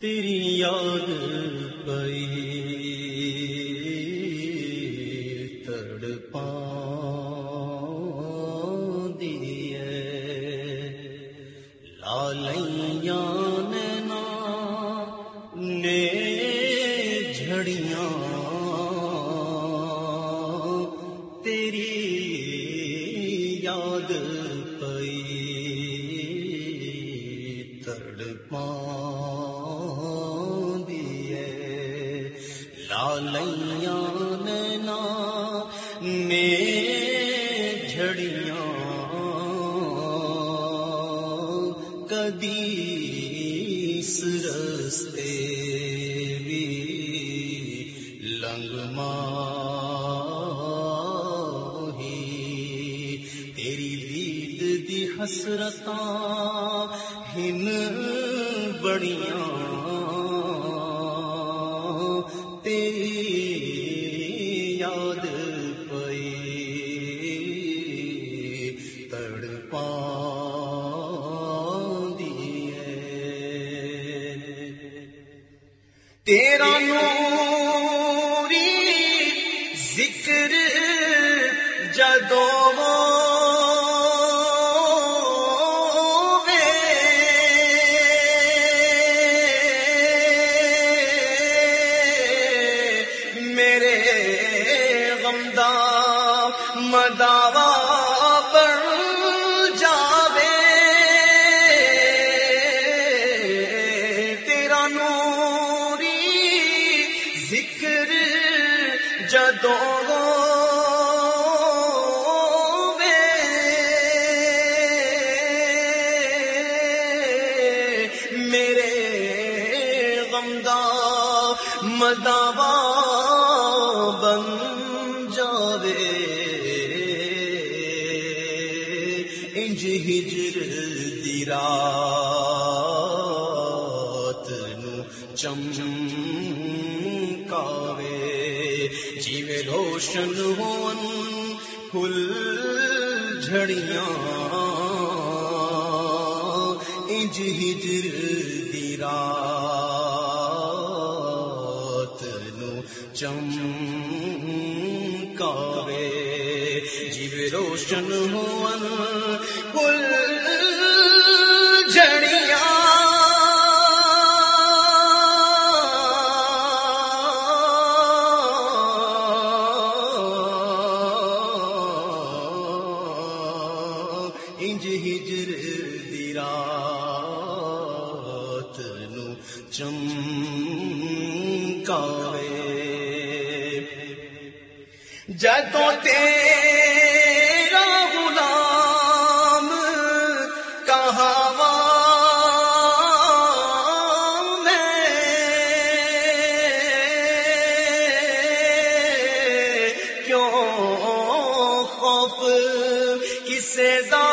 تیری یاد پئی تڑ پا لالیاں نینا نے جھڑیاں۔ کدی سرستے بھی لنگ ماہی۔ تیری دید دی حسرتاں ہن بڑیاں۔ یاد پئی تڑ پا تیرا نوری ذکر جدو میرے غمدا مداوا بن جاوے۔ تیرا نوری ذکر جدوں میرے غمدا مداوا جاوے انج ہجر دی رات نو چمکاوے۔ جیوے روشن ہون پھل جھڑیاں۔ انج ہجر دی رات نو روشن ہون پھل جھڑیاں انج ہجر دی رات نو چمکاوے۔ جدوں تیرا خوف کسے دا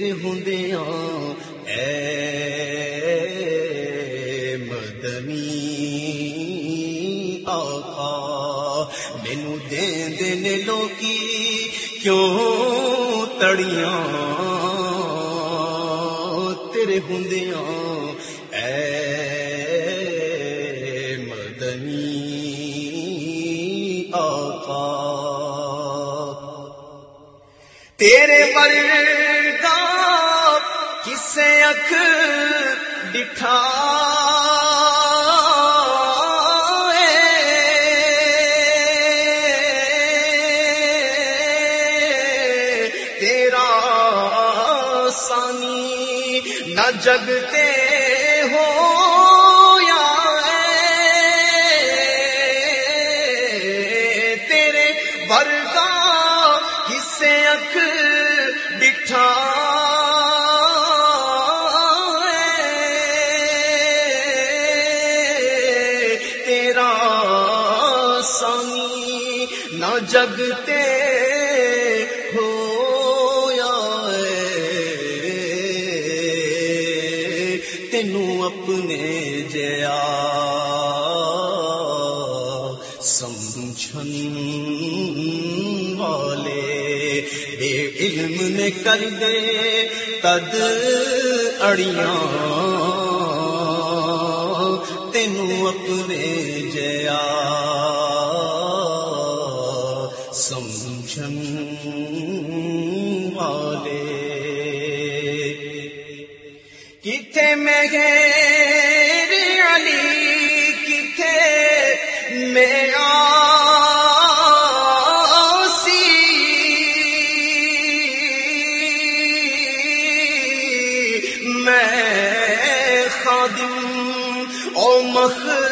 ہوں ہوندیاں اے مدنی آقا مینو دین دین لوکی کیوں تڑیاں تیرے ہوں اے تیرے ورگا کسے اکھ ڈٹھا تیرا سانی نہ جگتے ہو جگتے ہو تینوں اپنے جیا سمجھن والے۔ بے علم نے کر دے تد اڑیاں۔ تینوں اپنے جیا سمجھن والے۔ کتنے میں علی کتنے میرا میں خادم او مخدوم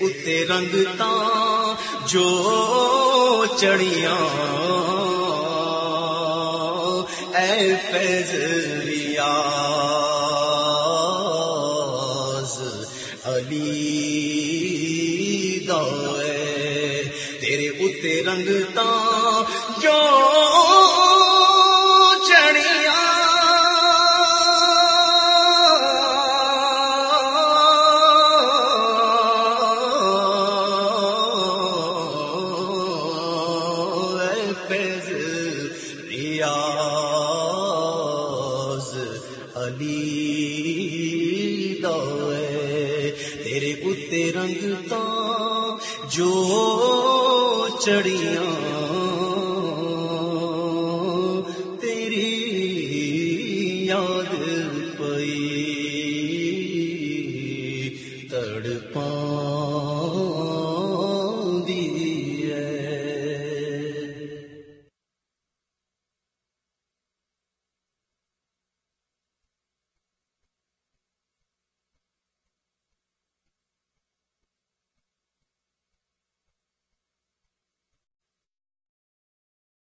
اتے رنگ تاں جو چڑیاں اے فیض ریاض، علی دوے تیرے اتے رنگ تاں جو حافظ ریاض علی دوے تیرے اتے رنگتا جو چڑیاں تیری یاد پئی۔